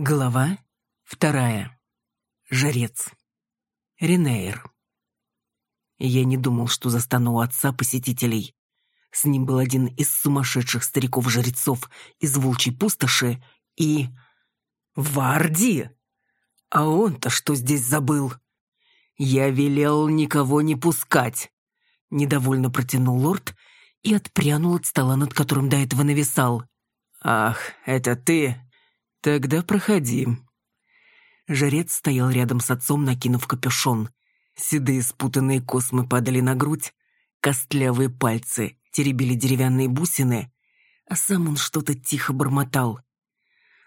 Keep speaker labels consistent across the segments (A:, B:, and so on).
A: Глава вторая. Жрец. Ренейр. Я не думал, что застану у отца посетителей. С ним был один из сумасшедших стариков-жрецов из волчьей пустоши и... Варди! А он-то что здесь забыл? Я велел никого не пускать. Недовольно протянул лорд и отпрянул от стола, над которым до этого нависал. «Ах, это ты? Тогда проходи». Жрец стоял рядом с отцом, накинув капюшон. Седые спутанные космы падали на грудь, костлявые пальцы теребили деревянные бусины, а сам он что-то тихо бормотал.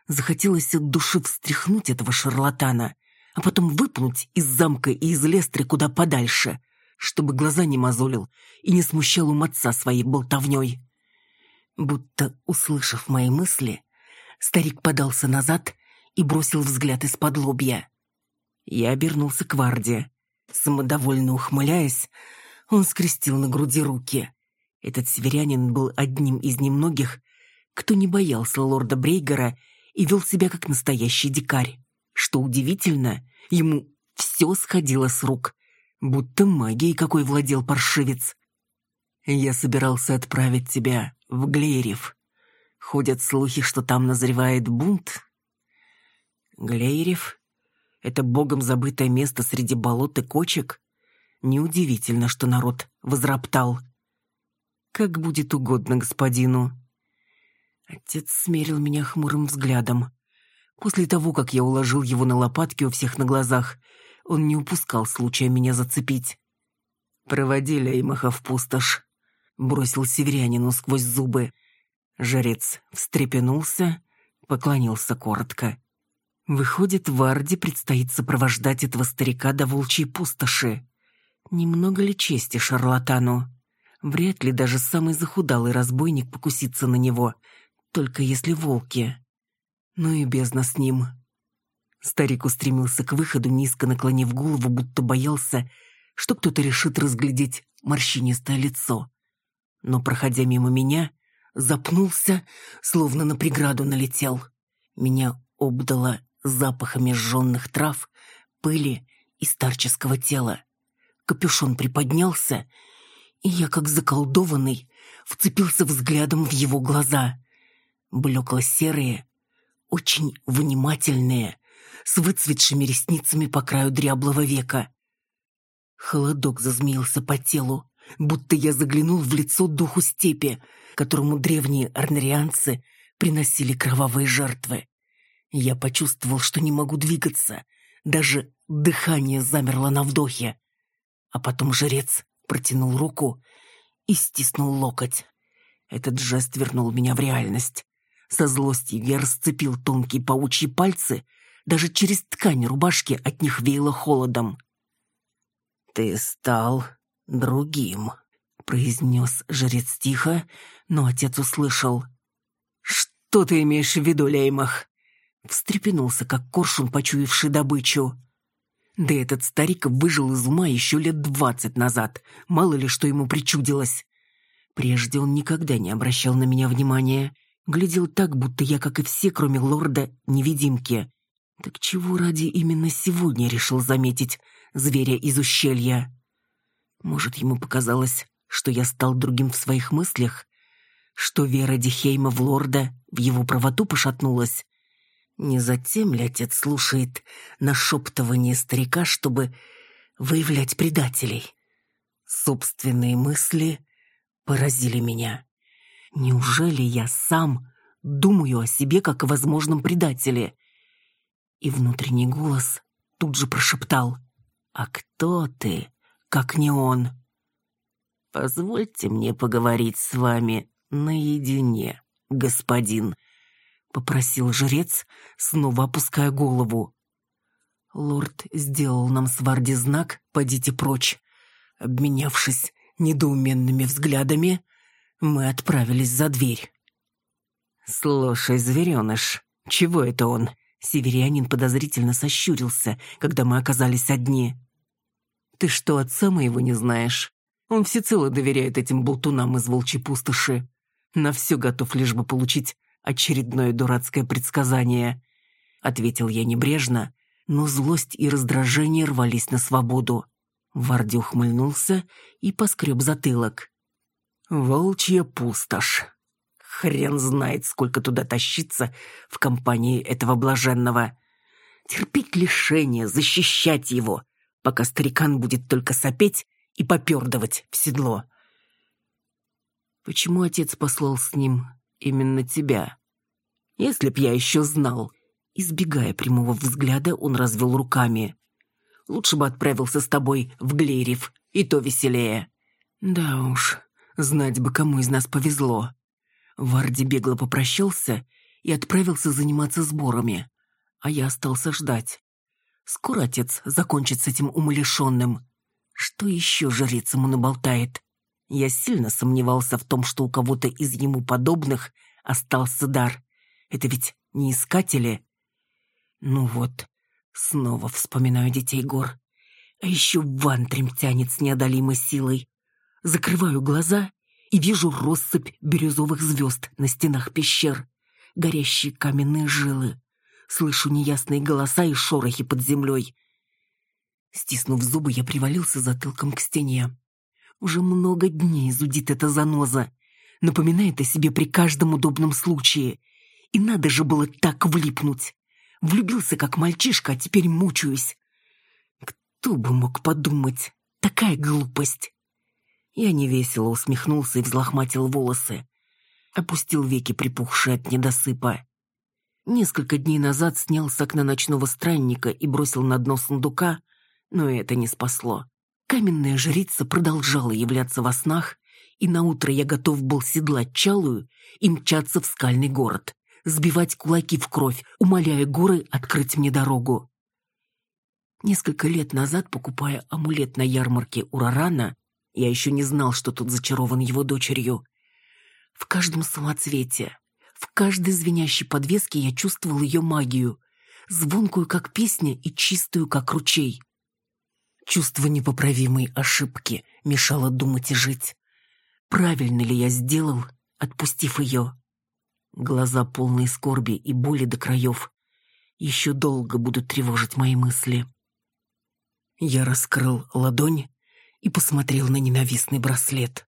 A: Захотелось от души встряхнуть этого шарлатана, а потом выпнуть из замка и из лестры куда подальше, чтобы глаза не мозолил и не смущал ум отца своей болтовней. Будто, услышав мои мысли, старик подался назад и бросил взгляд из-под лобья. Я обернулся к Варде. Самодовольно ухмыляясь, он скрестил на груди руки. Этот северянин был одним из немногих, кто не боялся лорда Брейгера и вел себя как настоящий дикарь. Что удивительно, ему все сходило с рук, будто магией какой владел паршивец. «Я собирался отправить тебя в Глейрев. Ходят слухи, что там назревает бунт». «Глейрев? Это богом забытое место среди болот и кочек? Неудивительно, что народ возроптал. Как будет угодно господину». Отец смерил меня хмурым взглядом. После того, как я уложил его на лопатки у всех на глазах, он не упускал случая меня зацепить. «Проводи Леймаха в пустошь», — бросил северянину сквозь зубы. Жрец встрепенулся, поклонился коротко. Выходит, Варде предстоит сопровождать этого старика до волчьей пустоши. Немного ли чести шарлатану? Вряд ли даже самый захудалый разбойник покусится на него, только если волки. Ну и бездна с ним. Старик устремился к выходу, низко наклонив голову, будто боялся, что кто-то решит разглядеть морщинистое лицо. Но, проходя мимо меня, запнулся, словно на преграду налетел. Меня обдало запахами сжженных трав, пыли и старческого тела. Капюшон приподнялся, и я, как заколдованный, вцепился взглядом в его глаза. Блекло-серые, очень внимательные, с выцветшими ресницами по краю дряблого века. Холодок зазмеился по телу, будто я заглянул в лицо духу степи, которому древние арнарианцы приносили кровавые жертвы. Я почувствовал, что не могу двигаться, даже дыхание замерло на вдохе. А потом жрец протянул руку и стиснул локоть. Этот жест вернул меня в реальность. Со злостью я расцепил тонкие паучьи пальцы, даже через ткань рубашки от них веяло холодом. «Ты стал другим», — произнес жрец тихо, но отец услышал. «Что ты имеешь в виду, Леймах?» Встрепенулся, как коршун, почуявший добычу. Да этот старик выжил из ума еще лет двадцать назад. Мало ли, что ему причудилось. Прежде он никогда не обращал на меня внимания. Глядел так, будто я, как и все, кроме лорда, невидимки. Так чего ради именно сегодня решил заметить зверя из ущелья? Может, ему показалось, что я стал другим в своих мыслях? Что вера Дихейма в лорда в его правоту пошатнулась? Не затем ли отец слушает нашептывание старика, чтобы выявлять предателей? Собственные мысли поразили меня. Неужели я сам думаю о себе как о возможном предателе? И внутренний голос тут же прошептал. «А кто ты, как не он?» «Позвольте мне поговорить с вами наедине, господин», — попросил жрец, снова опуская голову. Лорд сделал нам с Варди знак «Подите прочь». Обменявшись недоуменными взглядами, мы отправились за дверь. «Слушай, звереныш, чего это он?» Северянин подозрительно сощурился, когда мы оказались одни. «Ты что, отца моего не знаешь? Он всецело доверяет этим болтунам из волчьей пустоши. На все готов лишь бы получить очередное дурацкое предсказание. — ответил я небрежно, но злость и раздражение рвались на свободу. Варди ухмыльнулся и поскреб затылок. «Волчья пустошь. Хрен знает, сколько туда тащиться в компании этого блаженного. Терпеть лишение, защищать его, пока старикан будет только сопеть и попердывать в седло. Почему отец послал с ним именно тебя? Если б я еще знал. Избегая прямого взгляда, он развел руками. Лучше бы отправился с тобой в Глерев, и то веселее. Да уж, знать бы, кому из нас повезло. Варди бегло попрощался и отправился заниматься сборами, а я остался ждать. Скоро отец закончит с этим умалишенным. Что еще жрец ему наболтает? Я сильно сомневался в том, что у кого-то из ему подобных остался дар. Это ведь не искатели. Ну вот, снова вспоминаю детей гор. А еще вантрем тянет с неодолимой силой. Закрываю глаза и вижу россыпь бирюзовых звезд на стенах пещер, горящие каменные жилы. Слышу неясные голоса и шорохи под землей. Стиснув зубы, я привалился затылком к стене. Уже много дней зудит эта заноза. Напоминает о себе при каждом удобном случае. И надо же было так влипнуть. Влюбился как мальчишка, а теперь мучаюсь. Кто бы мог подумать? Такая глупость. Я невесело усмехнулся и взлохматил волосы. Опустил веки, припухшие от недосыпа. Несколько дней назад снял с окна ночного странника и бросил на дно сундука, но это не спасло. Каменная жрица продолжала являться во снах, и наутро я готов был седлать чалую и мчаться в скальный город, сбивать кулаки в кровь, умоляя горы открыть мне дорогу. Несколько лет назад, покупая амулет на ярмарке Урарана, я еще не знал, что тут зачарован его дочерью. В каждом самоцвете, в каждой звенящей подвеске я чувствовал ее магию, звонкую, как песня, и чистую, как ручей. Чувство непоправимой ошибки мешало думать и жить. Правильно ли я сделал, отпустив ее? Глаза полные скорби и боли до краев еще долго будут тревожить мои мысли. Я раскрыл ладонь и посмотрел на ненавистный браслет.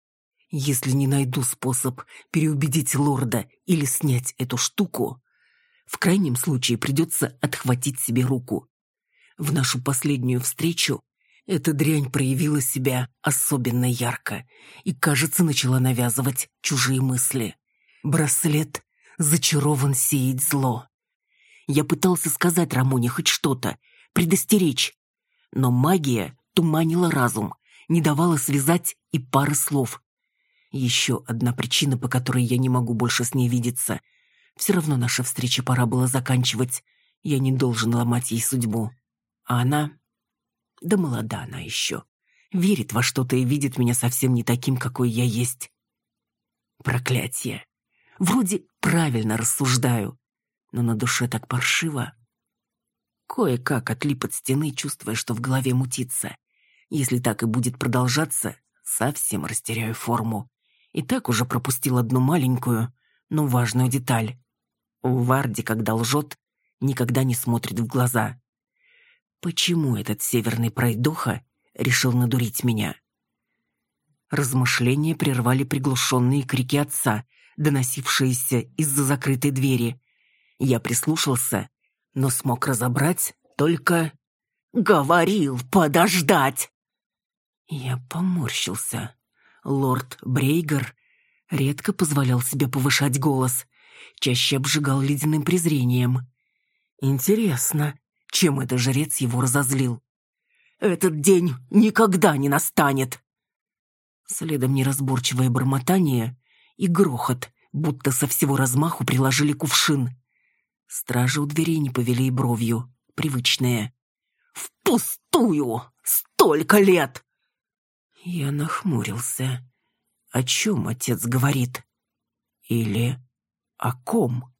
A: Если не найду способ переубедить лорда или снять эту штуку, в крайнем случае придется отхватить себе руку. В нашу последнюю встречу эта дрянь проявила себя особенно ярко и, кажется, начала навязывать чужие мысли. Браслет зачарован сеять зло. Я пытался сказать Рамоне хоть что-то, предостеречь, но магия туманила разум, не давала связать и пары слов. Еще одна причина, по которой я не могу больше с ней видеться. Все равно наша встреча пора было заканчивать. Я не должен ломать ей судьбу. А она... Да молода она еще. Верит во что-то и видит меня совсем не таким, какой я есть. Проклятие. Вроде правильно рассуждаю, но на душе так паршиво. Кое-как отлип от стены, чувствуя, что в голове мутится. Если так и будет продолжаться, совсем растеряю форму. И так уже пропустил одну маленькую, но важную деталь. У Варди, когда лжет, никогда не смотрит в глаза. Почему этот северный пройдоха решил надурить меня? Размышления прервали приглушенные крики отца, доносившиеся из-за закрытой двери. Я прислушался, но смог разобрать только... «Говорил подождать!» Я поморщился. Лорд Брейгер редко позволял себе повышать голос, чаще обжигал ледяным презрением. Интересно, чем это жрец его разозлил? «Этот день никогда не настанет!» Следом неразборчивое бормотание и грохот, будто со всего размаху приложили кувшин. Стражи у дверей не повели и бровью, привычные. «Впустую! Столько лет!» Я нахмурился. О чем отец говорит? Или о ком?